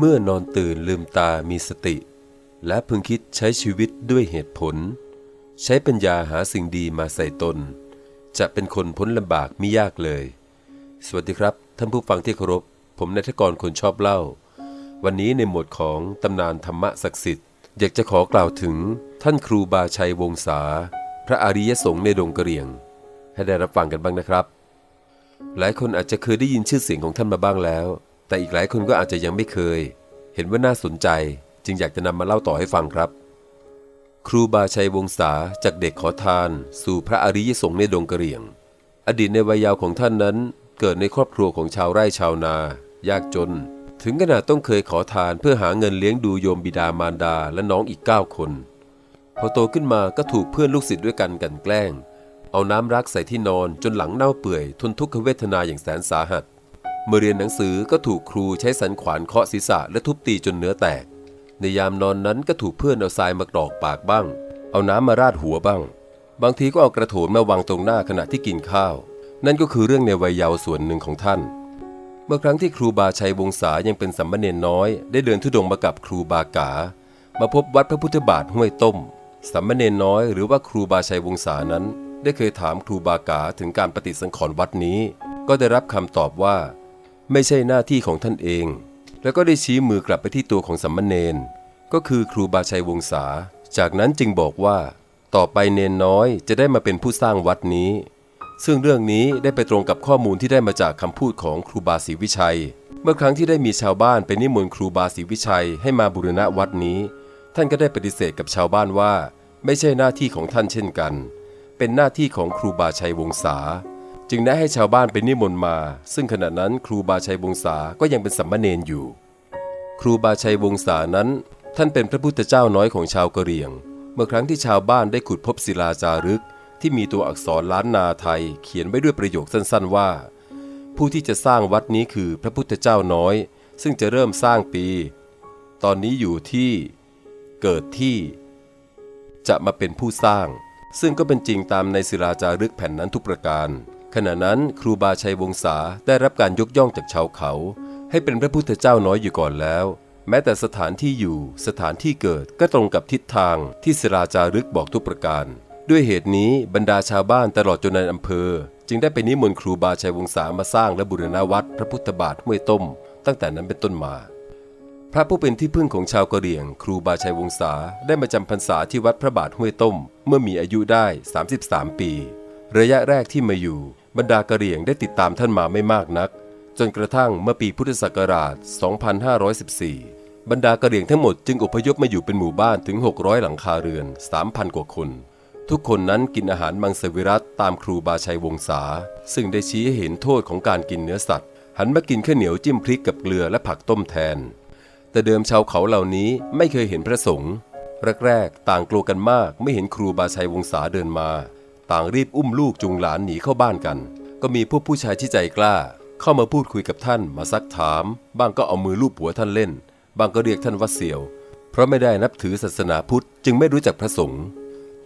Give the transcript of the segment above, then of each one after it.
เมื่อนอนตื่นลืมตามีสติ และพึงคิดใช้ชีวิตด้วยเหตุผล ใช้ปัญญาหาสิ่งดีมาใส่ตน จะเป็นคนพ้นลำบากมิยากเลย สวัสดีครับ ท่านผู้ฟังที่เคารพ ผมนายทกรคนชอบเล่า วันนี้ในหมวดของตำนานธรรมะศักดิ์สิทธิ์อยากจะขอกล่าวถึงท่านครูบาชัยวงศา พระอริยสงฆ์ในดงกระเรียง ให้ได้รับฟังกันบ้างนะครับ หลายคนอาจจะเคยได้ยินชื่อเสียงของท่านมาบ้างแล้ว แต่อีกหลายคนก็อาจจะยังไม่เคย เห็นว่าน่าสนใจ จึงอยากจะนำมาเล่าต่อให้ฟังครับ ครูบาชัยวงศาจากเด็กขอทาน สู่พระอริยสงฆ์ในดงกระเรียง อดีตในวัยยาวของท่านนั้น เกิดในครอบครัวของชาวไร่ชาวนา ยากจน ถึงขนาดต้องเคยขอทานเพื่อหาเงินเลี้ยงดูโยมบิดามารดาและน้องอีก 9 คน พอโตขึ้นมาก็ถูกเพื่อนลูกศิษย์ด้วยกันกันแกล้ง เอาน้ำรักใส่ที่นอนจนหลังเน่าเปื่อย ทนทุกขเวทนาอย่างแสนสาหัส เมื่อเรียนหนังสือก็ถูกครูใช้สันขวานเคาะศีรษะและทุบตีจนเนื้อแตก ในยามนอนนั้นก็ถูกเพื่อนเอาทรายมากรอกปากบ้าง เอาน้ำมาราดหัวบ้าง บางทีก็เอากระโถนมาวางตรงหน้าขณะที่กินข้าว นั่นก็คือเรื่องในวัยเยาว์ส่วนหนึ่งของท่าน เมื่อครั้งที่ครูบาชัยวงศายังเป็นสัมมเนนน้อย ได้เดินทุดงมากับครูบากา มาพบวัดพระพุทธบาทห้วยต้ม สัมมเนนน้อยหรือว่าครูบาชัยวงศานั้น ได้เคยถามครูบากาถึงการปฏิสังขรณ์วัดนี้ ก็ได้รับคำตอบว่า ไม่ใช่หน้าที่ของท่านเอง แล้วก็ได้ชี้มือกลับไปที่ตัวของสัมมเนนก็คือครูบาชัยวงศา จากนั้นจึงบอกว่า ต่อไปเนนน้อยจะได้มาเป็นผู้สร้างวัดนี้ ซึ่งเรื่องนี้ได้ไปตรงกับข้อมูลที่ได้มาจากคำพูดของครูบาศรีวิชัย เมื่อครั้งที่ได้มีชาวบ้านไปนิมนต์ครูบาศรีวิชัยให้มาบูรณะวัดนี้ ท่านก็ได้ปฏิเสธกับชาวบ้านว่า ไม่ใช่หน้าที่ของท่านเช่นกัน เป็นหน้าที่ของครูบาชัยวงศา จึงได้ให้ชาวบ้านไปนิมนต์มา ซึ่งขณะนั้นครูบาชัยวงศาก็ยังเป็นสัมมาเนนอยู่ ครูบาชัยวงศานั้น ท่านเป็นพระพุทธเจ้าน้อยของชาวกะเหรี่ยง เมื่อครั้งที่ชาวบ้านได้ขุดพบศิลาจารึก ที่มีตัวอักษรล้านนาไทย เขียนไว้ด้วยประโยคสั้นๆว่า ผู้ที่จะสร้างวัดนี้คือพระพุทธเจ้าน้อย ซึ่งจะเริ่มสร้างปี ตอนนี้อยู่ที่ เกิดที่ จะมาเป็นผู้สร้าง ซึ่งก็เป็นจริงตามในศิลาจารึกแผ่นนั้นทุกประการ ขณะนั้นครูบาชัยวงศาได้รับการยกย่องจากชาวเขา ให้เป็นพระพุทธเจ้าน้อยอยู่ก่อนแล้ว แม้แต่สถานที่อยู่สถานที่เกิดก็ตรงกับทิศทางที่ศิลาจารึกบอกทุกประการ ด้วยเหตุนี้บรรดาชาวบ้านตลอดจนในอำเภอ จึงได้ไปนิมนต์ครูบาชัยวงศามาสร้างและบูรณะวัดพระพุทธบาทห้วยต้ม ตั้งแต่นั้นเป็นต้นมา พระผู้เป็นที่พึ่งของชาวกะเหรี่ยง ครูบาชัยวงศาได้มาจำพรรษาที่วัดพระบาทห้วยต้ม เมื่อมีอายุได้ 33 ปี ระยะแรกที่มาอยู่ บรรดากะเหรี่ยงได้ติดตามท่านมาไม่มากนัก จนกระทั่งเมื่อปีพุทธศักราช 2514 บรรดากะเหรี่ยงทั้งหมดจึงอพยพมาอยู่เป็นหมู่บ้านถึง 600 หลังคาเรือน 3,000 กว่าคน ทุกคนนั้นกินอาหารมังสวิรัตตามครูบาชัยวงศาซึ่งได้ชี้ให้เห็นโทษของการกินเนื้อสัตว์ หันมากินข้าวเหนียวจิ้มพริกกับเกลือและผักต้มแทน แต่เดิมชาวเขาเหล่านี้ไม่เคยเห็นพระสงฆ์แรกๆ ต่างกลัวกันมากไม่เห็นครูบาชัยวงศาเดินมา ต่างรีบอุ้มลูกจูงหลานหนีเข้าบ้านกัน ก็มีพวกผู้ชายที่ใจกล้า เข้ามาพูดคุยกับท่านมาซักถาม บ้างก็เอามือลูบหัวท่านเล่นบางก็เรียกท่านว่าเสี่ยว เพราะไม่ได้นับถือศาสนาพุทธจึงไม่รู้จักพระสงฆ์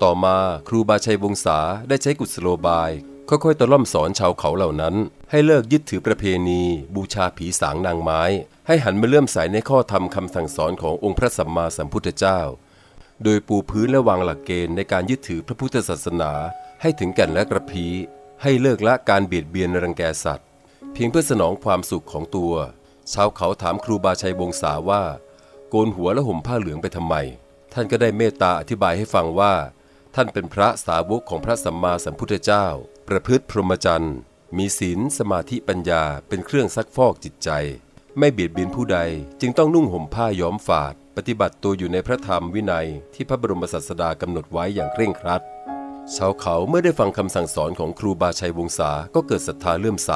ต่อมาครูบาชัยวงศาได้ใช้กุศโลบาย ค่อยๆตะล่อมสอนชาวเขาเหล่านั้น ให้เลิกยึดถือประเพณี บูชาผีสางนางไม้ ให้หันมาเลื่อมใสในข้อธรรมคำสั่งสอนขององค์พระสัมมาสัมพุทธเจ้า โดยปูพื้นและวางหลักเกณฑ์ในการยึดถือพระพุทธศาสนา ให้ถึงแก่นและกระพีให้เลิกละการเบียดเบียนรังแกสัตว์ เพียงเพื่อสนองความสุขของตัว ชาวเขาถามครูบาชัยวงศาว่า โกนหัวและห่มผ้าเหลืองไปทำไม ท่านก็ได้เมตตาอธิบายให้ฟังว่า ท่านเป็นพระสาวกของพระสัมมาสัมพุทธเจ้า ประพฤติพรหมจรรย์มีศีลสมาธิปัญญาเป็นเครื่องซักฟอกจิตใจ ไม่เบียดเบียนผู้ใดจึงต้องนุ่งห่มผ้าย้อมฝาด ปฏิบัติตัวอยู่ในพระธรรมวินัยที่พระบรมศาสดากำหนดไว้อย่างเคร่งครัด ชาวเขาเมื่อได้ฟังคำสั่งสอนของครูบาชัยวงศาก็เกิดศรัทธาเลื่อมใส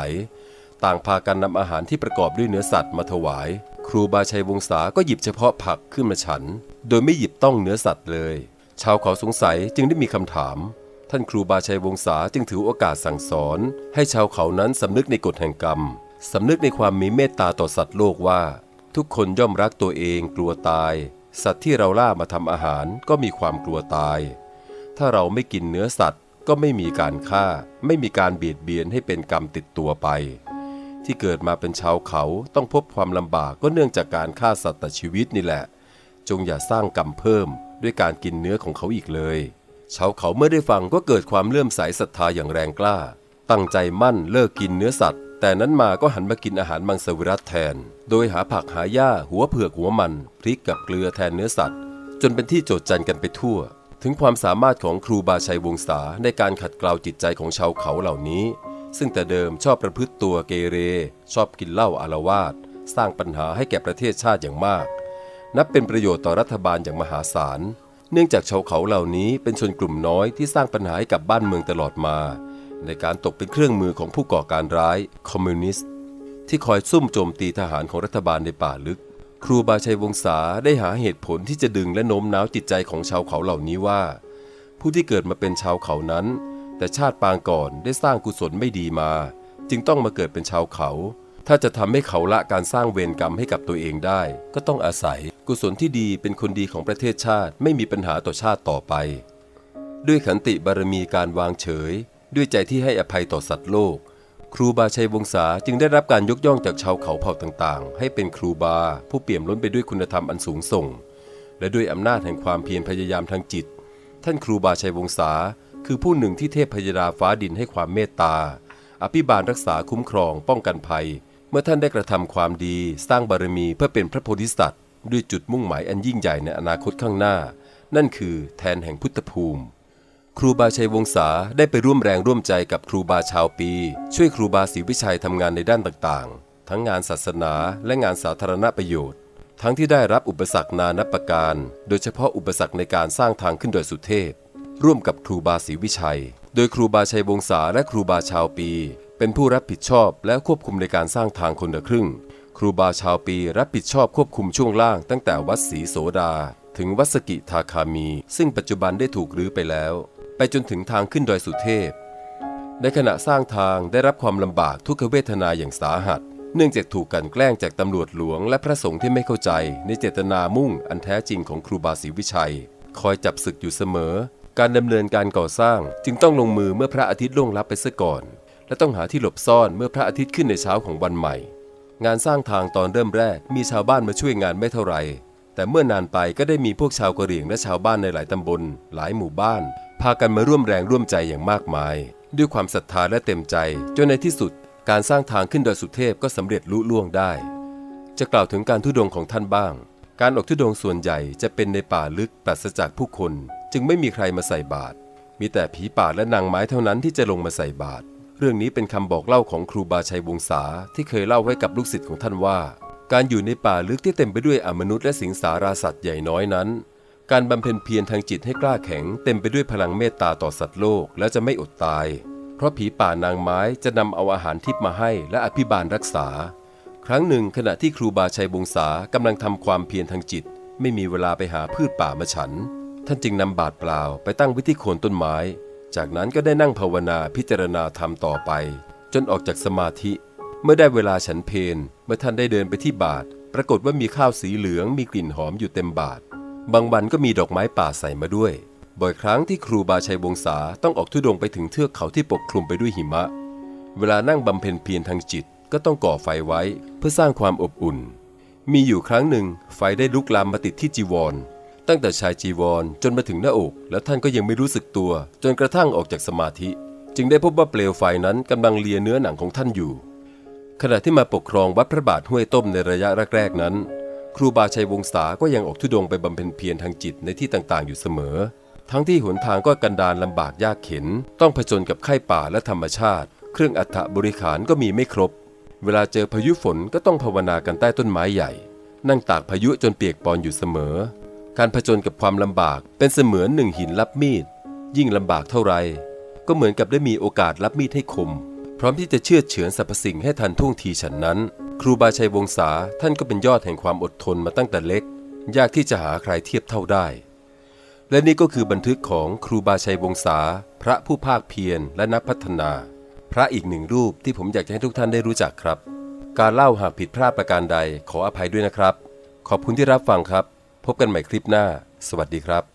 ต่างพากันนำอาหารที่ประกอบด้วยเนื้อสัตว์มาถวาย ครูบาชัยวงศาก็หยิบเฉพาะผักขึ้นมาฉัน โดยไม่หยิบต้องเนื้อสัตว์เลย ชาวเขาสงสัยจึงได้มีคำถาม ท่านครูบาชัยวงศาจึงถือโอกาสสั่งสอน ให้ชาวเขานั้นสำนึกในกฎแห่งกรรมสำนึกในความมีเมตตาต่อสัตว์โลกว่า ทุกคนย่อมรักตัวเองกลัวตาย สัตว์ที่เราล่ามาทำอาหารก็มีความกลัวตาย ถ้าเราไม่กินเนื้อสัตว์ ก็ไม่มีการฆ่า ไม่มีการเบียดเบียนให้เป็นกรรมติดตัวไป ที่เกิดมาเป็นชาวเขาต้องพบความลำบากก็เนื่องจากการฆ่าสัตว์ตัดชีวิตนี่แหละ จงอย่าสร้างกรรมเพิ่มด้วยการกินเนื้อของเขาอีกเลย ชาวเขาเมื่อได้ฟังก็เกิดความเลื่อมใสศรัทธาอย่างแรงกล้า ตั้งใจมั่นเลิกกินเนื้อสัตว์ แต่นั้นมาก็หันมากินอาหารมังสวิรัตแทน โดยหาผักหาหญ้าหัวเผือกหัวมัน พริกกับเกลือแทนเนื้อสัตว์ จนเป็นที่โจดจันกันไปทั่ว ถึงความสามารถของครูบาชัยวงศาในการขัดเกลาจิตใจของชาวเขาเหล่านี้ ซึ่งแต่เดิมชอบประพฤติตัวเกเร ชอบกินเหล้าอารวาสสร้างปัญหาให้แก่ประเทศชาติอย่างมาก นับเป็นประโยชน์ต่อรัฐบาลอย่างมหาศาล เนื่องจากชาวเขาเหล่านี้เป็นชนกลุ่มน้อยที่สร้างปัญหาให้กับบ้านเมืองตลอดมา ในการตกเป็นเครื่องมือของผู้ก่อการร้ายคอมมิวนิสต์ที่คอยซุ่มโจมตีทหารของรัฐบาลในป่าลึก ครูบาชัยวงศาได้หาเหตุผลที่จะดึงและโน้มน้าวจิตใจของชาวเขาเหล่านี้ว่า ผู้ที่เกิดมาเป็นชาวเขานั้น แต่ชาติปางก่อนได้สร้างกุศลไม่ดีมา จึงต้องมาเกิดเป็นชาวเขา ถ้าจะทำให้เขาละการสร้างเวรกรรมให้กับตัวเองได้ ก็ต้องอาศัยกุศลที่ดีเป็นคนดีของประเทศชาติไม่มีปัญหาต่อชาติต่อไป ด้วยขันติบารมีการวางเฉย ด้วยใจที่ให้อภัยต่อสัตว์โลก ครูบาชัยวงศาจึงได้รับการยกย่องจากชาวเขาเผ่าต่างๆ ให้เป็นครูบาผู้เปี่ยมล้นไปด้วยคุณธรรมอันสูงส่ง และด้วยอำนาจแห่งความเพียรพยายามทางจิต ท่านครูบาชัยวงศาคือผู้หนึ่งที่เทพพยดาฟ้าดินให้ความเมตตา อภิบาลรักษาคุ้มครอง ป้องกันภัย เมื่อท่านได้กระทำความดี สร้างบารมีเพื่อเป็นพระโพธิสัตว์ ด้วยจุดมุ่งหมายอันยิ่งใหญ่ในอนาคตข้างหน้า นั่นคือแทนแห่งพุทธภูมิ ครูบาชัยวงศาได้ไปร่วมแรงร่วมใจกับครูบาชาวปี ช่วยครูบาศรีวิชัยทำงานในด้านต่างๆ ทั้งงานศาสนาและงานสาธารณประโยชน์ ทั้งที่ได้รับอุปสรรคนานับประการ โดยเฉพาะอุปสรรคในการสร้างทางขึ้นดอยสุเทพ ร่วมกับครูบาศรีวิชัย โดยครูบาชัยวงศาและครูบาชาวปี เป็นผู้รับผิดชอบและควบคุมในการสร้างทางคนละครึ่ง ครูบาชาวปีรับผิดชอบควบคุมช่วงล่างตั้งแต่วัดศรีโสดา ถึงวัดสกิทาคามี ซึ่งปัจจุบันได้ถูกรื้อไปแล้ว ไปจนถึงทางขึ้นดอยสุเทพ ในขณะสร้างทางได้รับความลำบากทุกขเวทนาอย่างสาหัส เนื่องจากถูกกันแกล้งจากตำรวจหลวง และพระสงฆ์ที่ไม่เข้าใจในเจตนามุ่งอันแท้จริงของครูบาศรีวิชัย คอยจับศึกอยู่เสมอ การดำเนินการก่อสร้างจึงต้องลงมือเมื่อพระอาทิตย์ล่วงลับไปซะก่อน และต้องหาที่หลบซ่อนเมื่อพระอาทิตย์ขึ้นในเช้าของวันใหม่ งานสร้างทางตอนเริ่มแรกมีชาวบ้านมาช่วยงานไม่เท่าไหร่แต่เมื่อนานไปก็ได้มีพวกชาวกะเหรี่ยงและชาวบ้านในหลายตำบล หลายหมู่บ้านากันมาร่วมแรงร่วมใจอย่างมากมาย ด้วยความศรัทธาและเต็มใจจนในที่สุด การสร้างทางขึ้นดอยสุเทพก็สำเร็จลุล่วงได้ จะกล่าวถึงการทุดงของท่านบ้าง การออกทุดงส่วนใหญ่จะเป็นในป่าลึกปราศจากผู้คน จึงไม่มีใครมาใส่บาตรมีแต่ผีป่าและนางไม้เท่านั้นที่จะลงมาใส่บาตรเรื่องนี้เป็นคำบอกเล่าของครูบาชัยวงศาที่เคยเล่าไว้กับลูกศิษย์ของท่านว่า การอยู่ในป่าลึกที่เต็มไปด้วยอมนุษย์และสิงสาราสัตว์ใหญ่น้อยนั้น การบำเพ็ญเพียรทางจิตให้กล้าแข็งเต็มไปด้วยพลังเมตตาต่อสัตว์โลกและจะไม่อดตาย เพราะผีป่านางไม้จะนำเอาอาหารทิพย์มาให้และอภิบาลรักษา ครั้งหนึ่งขณะที่ครูบาชัยวงศากำลังทำความเพียรทางจิต ไม่มีเวลาไปหาพืชป่ามาฉัน ท่านจึงนำบาตรเปล่าไปตั้งว้ที่โคนต้นไม้ จากนั้นก็ได้นั่งภาวนาพิจารณาธรรมต่อไป จนออกจากสมาธิ เมื่อได้เวลาฉันเพนเมื่อท่านได้เดินไปที่บาตรปรากฏว่ามีข้าวสีเหลืองมีกลิ่นหอมอยู่เต็มบาตร บางวันก็มีดอกไม้ป่าใส่มาด้วย บ่อยครั้งที่ครูบาชัยวงศาต้องออกทุดงไปถึงเทือกเขาที่ปกคลุมไปด้วยหิมะ เวลานั่งบำเพ็ญเพียรทางจิตก็ต้องก่อไฟไว้เพื่อสร้างความอบอุ่น มีอยู่ครั้งหนึ่งไฟได้ลุกลามมาติดที่จีวร ตั้งแต่ชายจีวรจนมาถึงหน้าอก แล้วท่านก็ยังไม่รู้สึกตัว จนกระทั่งออกจากสมาธิ จึงได้พบว่าเปลวไฟนั้นกำลังเลียเนื้อหนังของท่านอยู่ ขณะที่มาปกครองวัดพระบาทห้วยต้มในระยะแรกๆนั้น ครูบาชัยวงศาก็ยังออกทุดงไปบำเพ็ญเพียรทางจิตในที่ต่างๆ อยู่เสมอ ทั้งที่หนทางก็กันดารลำบากยากเข็น ต้องผจญกับไข้ป่าและธรรมชาติ เครื่องอัฐบริขารก็มีไม่ครบ เวลาเจอพายุฝนก็ต้องภาวนากันใต้ต้นไม้ใหญ่ นั่งตากพายุจนเปียกปอนอยู่เสมอ การผจญกับความลำบากเป็นเสมือนหนึ่งหินรับมีด ยิ่งลำบากเท่าไรก็เหมือนกับได้มีโอกาสรับมีดให้คม พร้อมที่จะเชื่อเฉือนสรรพสิ่งให้ทันท่วงทีฉันนั้น ครูบาชัยวงศาท่านก็เป็นยอดแห่งความอดทนมาตั้งแต่เล็ก ยากที่จะหาใครเทียบเท่าได้ และนี่ก็คือบันทึกของครูบาชัยวงศาพระผู้ภาคเพียรและนักพัฒนา พระอีกหนึ่งรูปที่ผมอยากจะให้ทุกท่านได้รู้จักครับ การเล่าหากผิดพลาดประการใดขออภัยด้วยนะครับ ขอบคุณที่รับฟังครับ พบกันใหม่คลิปหน้า สวัสดีครับ